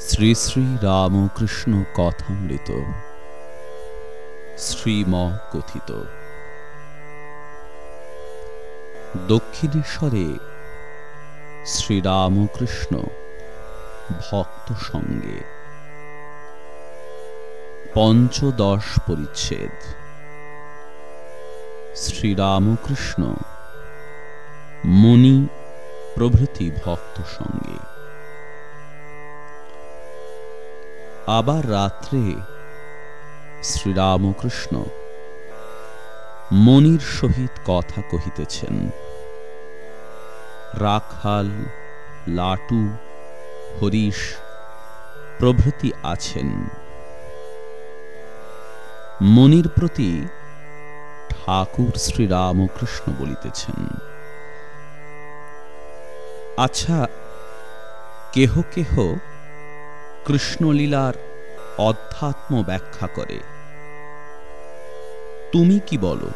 শ্রী শ্রী রামকৃষ্ণ কথামৃত। শ্রীম কথিত দক্ষিণেশ্বরে শ্রীরামকৃষ্ণ ভক্ত সঙ্গে। পঞ্চদশ পরিচ্ছেদ। শ্রীরামকৃষ্ণ মুনি প্রভৃতি ভক্ত সঙ্গে। আবার রাত্রে শ্রীরামকৃষ্ণ মনির সহিত কথা কহিতেছেন, রাখাল, লাটু, হরিশ, প্রভৃতি আছেন। মনির প্রতি ঠাকুর শ্রীরামকৃষ্ণ বলিতেছেন আচ্ছা কেহ কেহ কৃষ্ণলীলার অধ্যাত্ম ব্যাখ্যা করে। তুমি কি বলো?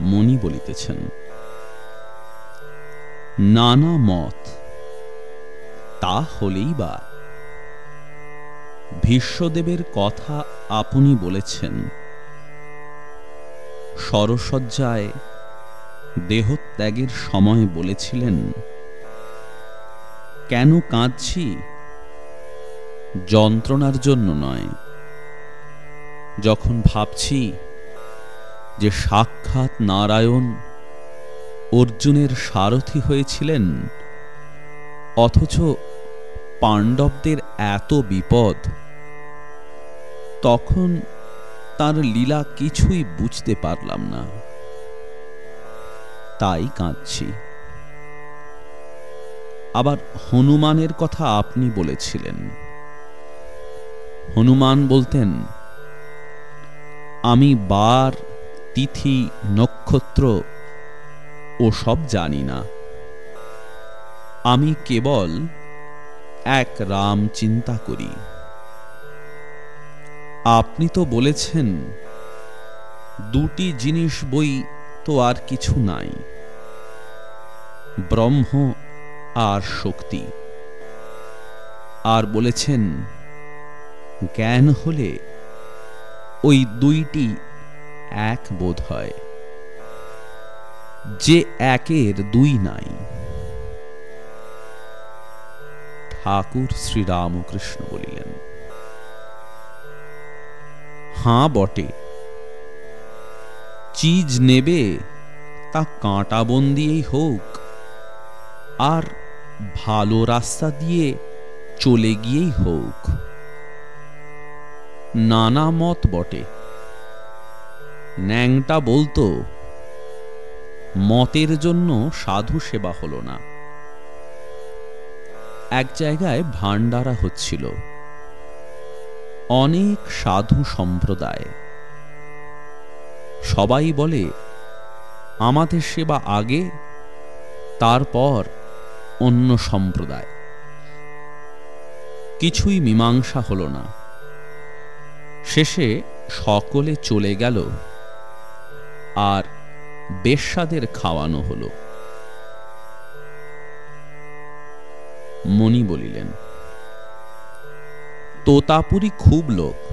মনি বলিতেছেন, নানা মত, তা হলেই বা। ভীষ্মদেবের কথা আপনি বলেছেন, সরসজ্জায় দেহত্যাগের সময় বলেছিলেন কেন কাঁদছি? যন্ত্রণার জন্য নয়। যখন ভাবছি যে সাক্ষাৎ নারায়ণ অর্জুনের সারথি হয়েছিলেন, অথচ পাণ্ডবদের এত বিপদ, তখন তার লীলা কিছুই বুঝতে পারলাম না। তাই কাঁদছি। আবার হনুমানের কথা আপনি বলেছিলেন। হনুমান বলতেন, আমি বার, তিথি, নক্ষত্র ও সব জানি না। আমি কেবল এক রাম চিন্তা করি। আপনি তো বলেছেন, দুটি জিনিস বই তো আর কিছু নাই। ব্রহ্ম আর শক্তি। আর বলেছেন, জ্ঞান হলে ওই দুইটি এক বোধ হয়। যে একের দুই নাই। ঠাকুর শ্রীরামকৃষ্ণ বলিলেন, হাঁ বটে, চিজ নেবে তা কাঁটা বন দিয়েই হোক, আর ভালো রাস্তা দিয়ে চলে গিয়েই হোক। নানা মত বটে। ন্যাংটা বলতো, মতের জন্য সাধু সেবা হলো না। এক জায়গায় ভান্ডারা হচ্ছিল। অনেক সাধু সম্প্রদায়। সবাই বলে, আমাদের সেবা আগে, তারপর অন্য সম্প্রদায়। কিছুই মীমাংসা হল না। শেষে সকলে চলে গেল আর বেশ্যাদের খাওয়ানো হল। মণি বলিলেন, তোতাপুরি খুব লোক।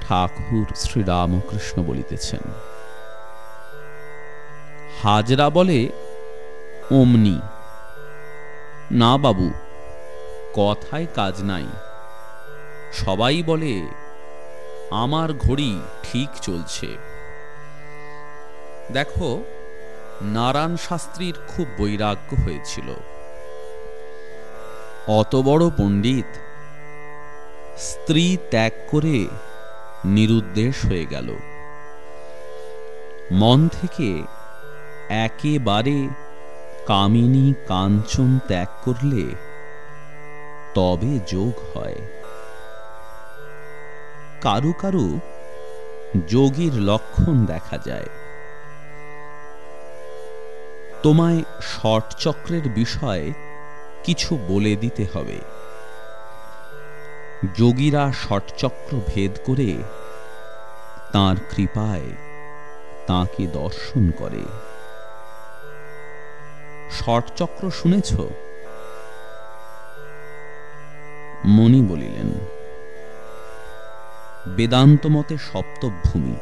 ঠাকুর শ্রীরামকৃষ্ণ বলিতেছেন, হাজরা বলে অমনি। না বাবু, কথায় কাজ নাই। সবাই বলে, আমার ঘড়ি ঠিক চলছে। দেখো, নারায়ণ শাস্ত্রীর খুব বৈরাগ্য হয়েছিল। অত বড় পণ্ডিত স্ত্রী ত্যাগ করে নিরুদ্দেশ হয়ে গেল। মন থেকে একেবারে কামিনী কাঞ্চন ত্যাগ করলে তবে যোগ হয়। কারু কারু যোগীর লক্ষণ দেখা যায়। তোমায় ষট চক্রের বিষয় কিছু বলে দিতে হবে। যোগীরা ষটচক্র ভেদ করে তার কৃপায় তাকে দর্শন করে। ষটচক্র শুনেছ? মণি বলিলেন, বেদান্ত মতে সপ্তভূমি।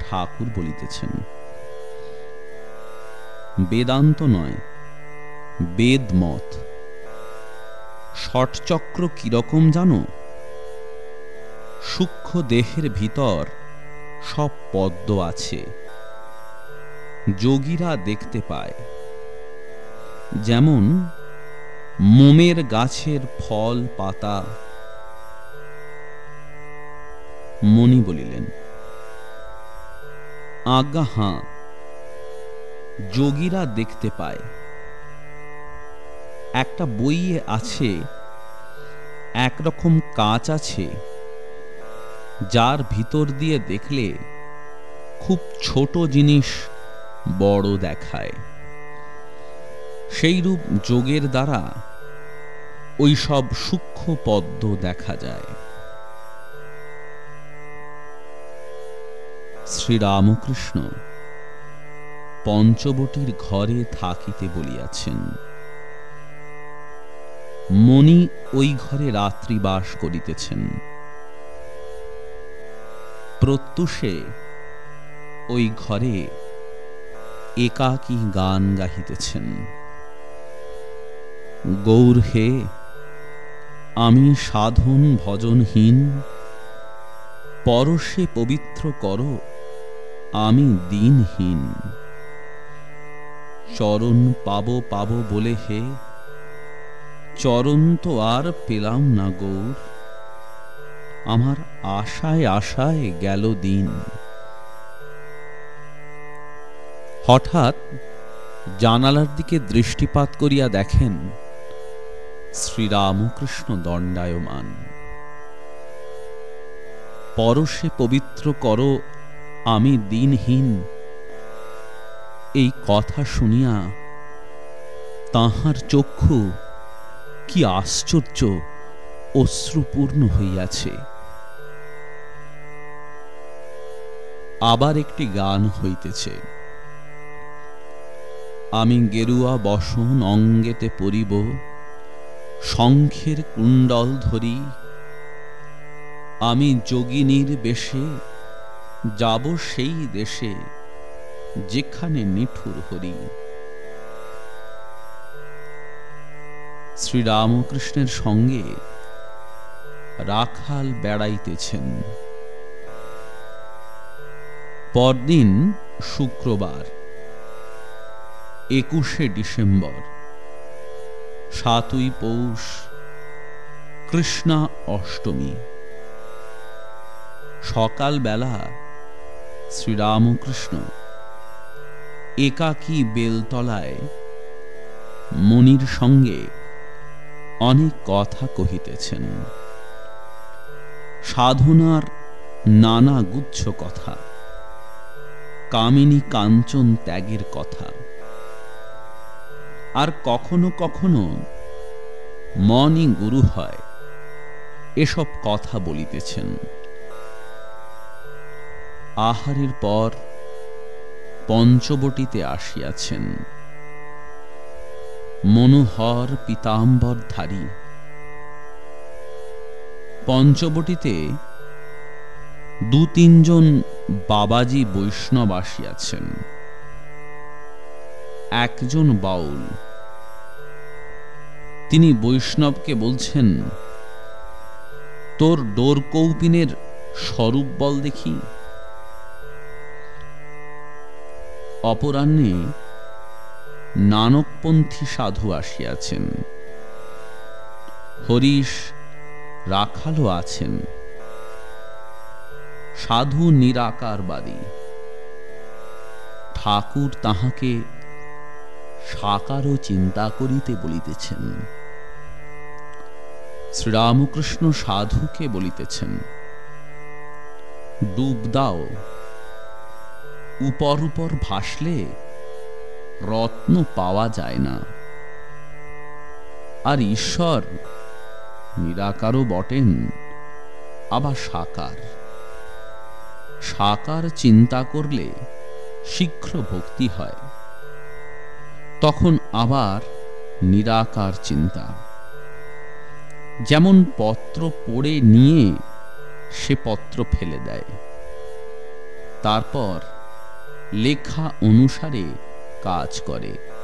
ঠাকুর বলিতেছেন, বেদান্ত নয়, বেদ মত। ষটচক্র কীরকম জানো? সূক্ষ্ম দেহের ভিতর সব পদ্ম আছে। যোগীরা দেখতে পায়। যেমন মোমের গাছের ফল পাতা মণি বলিলেন, আজ্ঞা, হাঁ, যোগীরা দেখতে পায়। একটা বইয়ে আছে, একরকম কাঁচ আছে, যার ভিতর দিয়ে দেখলে খুব ছোট জিনিস বড় দেখায়। সেইরূপ যোগের দ্বারা ওই সব সূক্ষ্ম পদ্ম দেখা যায়। শ্রীরামকৃষ্ণ পঞ্চবটির ঘরে থাকিতে বলিয়াছেন, মণি ওই ঘরে রাত্রি বাস করিতেছেন। প্রত্যুষে ওই ঘরে একাকী গান গাহিতেছেন। গৌর হে, আমি সাধন ভজনহীন, পরশে পবিত্র কর, আমি দিনহীন। চরণ পাবো পাবো বলে হে, চরণ তো আর পেলাম না গৌর, আমার আশায় আশায় গেল দিন। হঠাৎ জানালার দিকে দৃষ্টিপাত করিয়া দেখেন শ্রীরামকৃষ্ণ দণ্ডায়মান। পরশে পবিত্র কর, আমি দিনহীন এই কথা শুনিয়া তাহার চক্ষু কি আশ্চর্য অশ্রুপূর্ণ হইয়াছে। আবার একটি গান হইতেছে। আমি গেরুয়া বসন অঙ্গেতে পরিব, শঙ্খের কুণ্ডল ধরি। আমি যোগিনীর বেশে, যাব সেই দেশে যেখানে নিঠুর হরি। শ্রীরামকৃষ্ণের সঙ্গে রাখাল বেড়াইতেছেন। পরদিন শুক্রবার একুশে ডিসেম্বর। সাতই পৌষ, কৃষ্ণা অষ্টমী। সকালবেলা শ্রীরামকৃষ্ণ একাকী বেলতলায় মনির সঙ্গে অনেক কথা কহিতেছেন। সাধনার নানা গুচ্ছ কথা, কামিনী কাঞ্চন ত্যাগের কথা। আর কখনো কখনো মনই গুরু হয়, এসব কথা বলিতেছেন। আহারের পর পঞ্চবটিতে আসিয়াছেন। মনোহর ধারী। পঞ্চবটিতে দু তিনজন বাবাজি বৈষ্ণব আসিয়াছেন। একজন বাউল। তিনি বৈষ্ণবকে বলছেন, তোর ডোর কৌপিনের স্বরূপ বল দেখি। অপরাহ্নে নানকপন্থী সাধু আসিয়াছেন। হরিশ রাখালও আছেন। সাধু নিরাকারবাদী। ঠাকুর তাহাকে সাকারও চিন্তা করিতে বলিতেছেন। শ্রীরামকৃষ্ণ সাধুকে বলিতেছেন, ডুব দাও। উপর উপর ভাসলে রত্ন পাওয়া যায় না। আর ঈশ্বর নিরাকারও বটেন, আবার সাকার। সাকার চিন্তা করলে শীঘ্র ভক্তি হয়, তখন আবার নিরাকার চিন্তা। যেমন পত্র পড়ে নিয়ে সে পত্র ফেলে দেয়। তারপর লেখা অনুসারে কাজ করে।